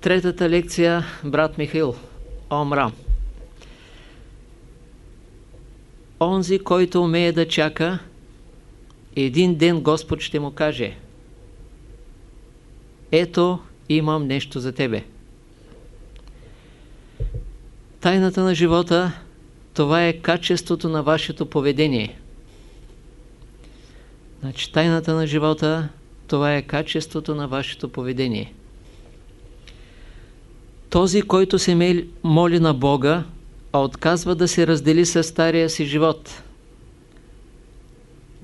Третата лекция, брат Михаил, Омрам. Онзи, който умее да чака, един ден Господ ще му каже Ето, имам нещо за тебе. Тайната на живота, това е качеството на вашето поведение. Значи, тайната на живота, това е качеството на вашето поведение. Този, който се моли на Бога, а отказва да се раздели с стария си живот,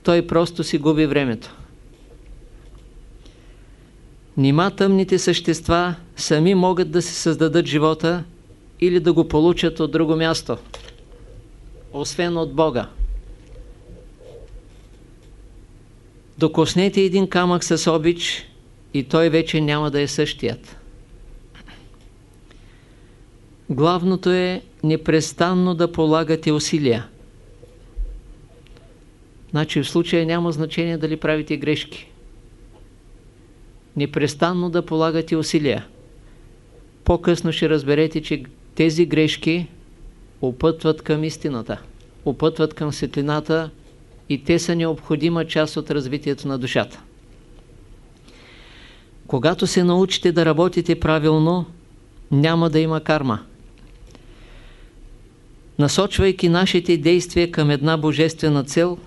той просто си губи времето. Нима тъмните същества сами могат да се създадат живота или да го получат от друго място, освен от Бога. Докоснете един камък с обич и той вече няма да е същият. Главното е непрестанно да полагате усилия. Значи в случая няма значение дали правите грешки. Непрестанно да полагате усилия. По-късно ще разберете, че тези грешки опътват към истината, опътват към светлината и те са необходима част от развитието на душата. Когато се научите да работите правилно, няма да има карма. Насочвайки нашите действия към една божествена цел,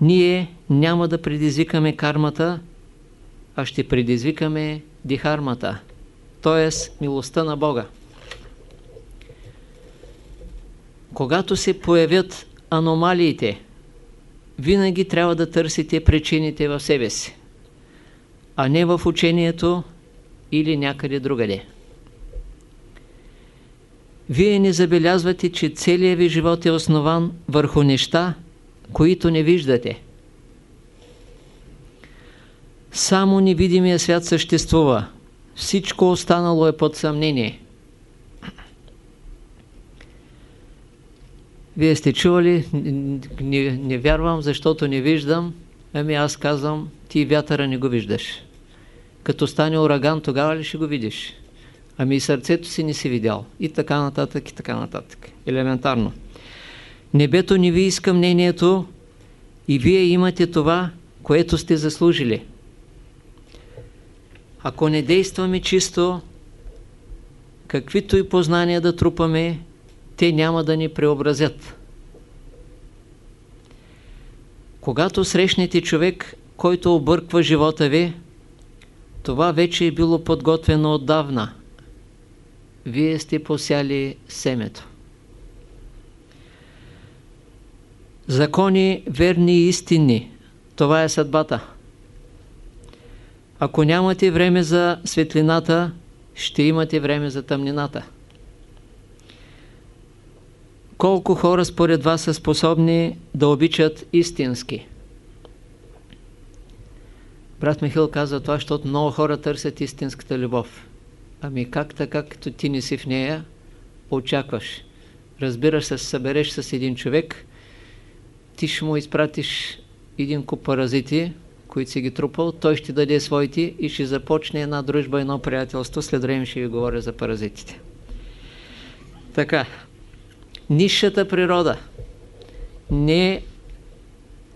ние няма да предизвикаме кармата, а ще предизвикаме дихармата, т.е. милостта на Бога. Когато се появят аномалиите, винаги трябва да търсите причините в себе си, а не в учението или някъде другаде. Вие не забелязвате, че целият ви живот е основан върху неща, които не виждате. Само невидимия свят съществува. Всичко останало е под съмнение. Вие сте чували, не, не вярвам, защото не виждам. Ами аз казвам, ти вятъра не го виждаш. Като стане ураган, тогава ли ще го видиш? Ами и сърцето си не си видял. И така нататък, и така нататък. Елементарно. Небето не ви иска мнението и вие имате това, което сте заслужили. Ако не действаме чисто, каквито и познания да трупаме, те няма да ни преобразят. Когато срещнете човек, който обърква живота ви, това вече е било подготвено отдавна. Вие сте посяли семето. Закони верни и истинни. Това е съдбата. Ако нямате време за светлината, ще имате време за тъмнината. Колко хора според вас са способни да обичат истински? Брат Михил каза това, защото много хора търсят истинската любов. Ами как така, като ти не си в нея, очакваш? Разбираш се, събереш с един човек, ти ще му изпратиш един куп паразити, които си ги трупал, той ще даде своите и ще започне една дружба, едно приятелство. След време ще ви говоря за паразитите. Така, нишата природа. Не,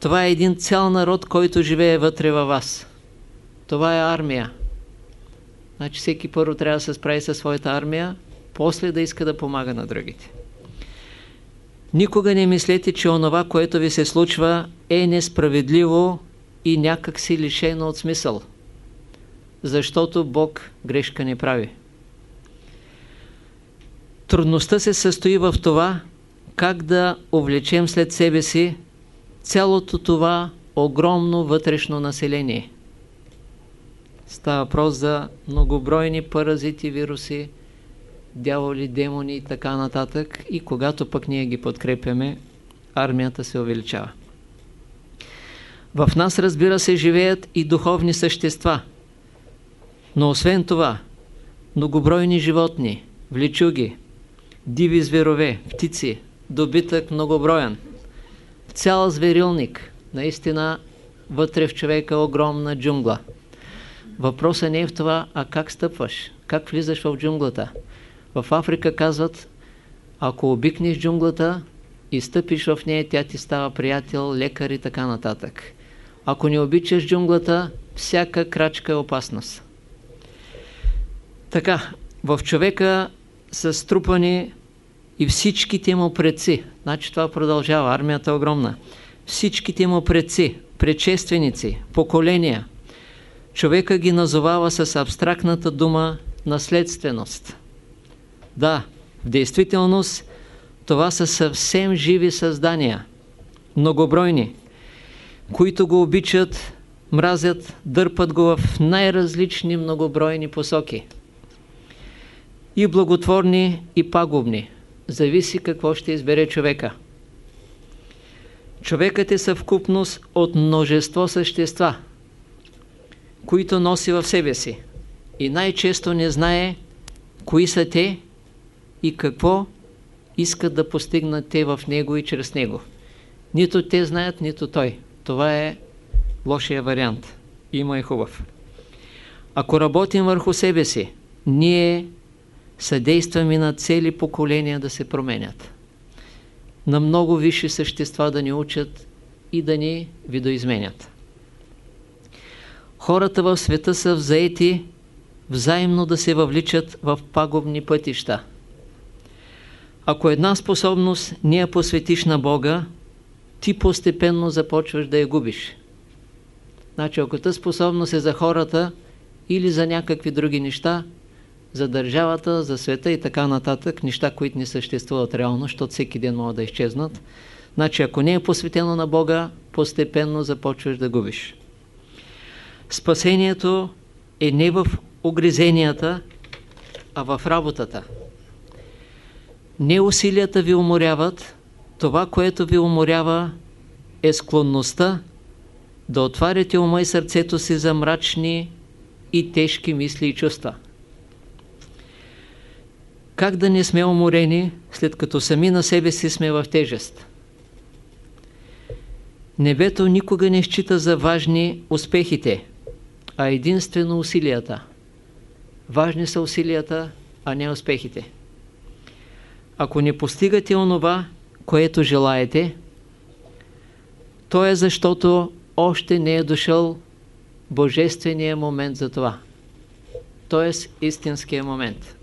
това е един цял народ, който живее вътре във вас. Това е армия. Значи всеки първо трябва да се справи със своята армия, после да иска да помага на другите. Никога не мислете, че онова, което ви се случва, е несправедливо и някак си лишено от смисъл. Защото Бог грешка не прави. Трудността се състои в това, как да увлечем след себе си цялото това огромно вътрешно население. Става въпрос за многобройни паразити, вируси, дяволи, демони и така нататък. И когато пък ние ги подкрепяме, армията се увеличава. В нас, разбира се, живеят и духовни същества. Но освен това, многобройни животни, вличуги, диви зверове, птици, добитък многоброен, цял зверилник, наистина вътре в човека огромна джунгла. Въпросът не е в това, а как стъпваш, как влизаш в джунглата. В Африка казват, ако обикнеш джунглата и стъпиш в нея, тя ти става приятел, лекар и така нататък. Ако не обичаш джунглата, всяка крачка е опасност. Така, в човека са струпани и всичките му предци. Значи това продължава, армията е огромна. Всичките му предци, предшественици, поколения. Човека ги назовава с абстрактната дума наследственост. Да, в действителност това са съвсем живи създания, многобройни, които го обичат, мразят, дърпат го в най-различни многобройни посоки. И благотворни, и пагубни. Зависи какво ще избере човека. Човекът е съвкупност от множество същества, които носи в себе си. И най-често не знае кои са те и какво искат да постигнат те в него и чрез него. Нито те знаят, нито той. Това е лошия вариант. Има и хубав. Ако работим върху себе си, ние съдействаме на цели поколения да се променят. На много висши същества да ни учат и да ни видоизменят. Хората в света са взаети взаимно да се въвличат в пагубни пътища. Ако една способност не я посветиш на Бога, ти постепенно започваш да я губиш. Значи, ако тази способност е за хората или за някакви други неща, за държавата, за света и така нататък, неща, които не съществуват реално, защото всеки ден могат да изчезнат, значи, ако не е посветено на Бога, постепенно започваш да губиш. Спасението е не в огризенията, а в работата. Не усилията ви уморяват, това, което ви уморява е склонността да отваряте ума и сърцето си за мрачни и тежки мисли и чувства. Как да не сме уморени, след като сами на себе си сме в тежест? Небето никога не счита за важни успехите, а единствено усилията. Важни са усилията, а не успехите. Ако не постигате онова, което желаете, то е защото още не е дошъл божествения момент за това. Т.е. истинския момент.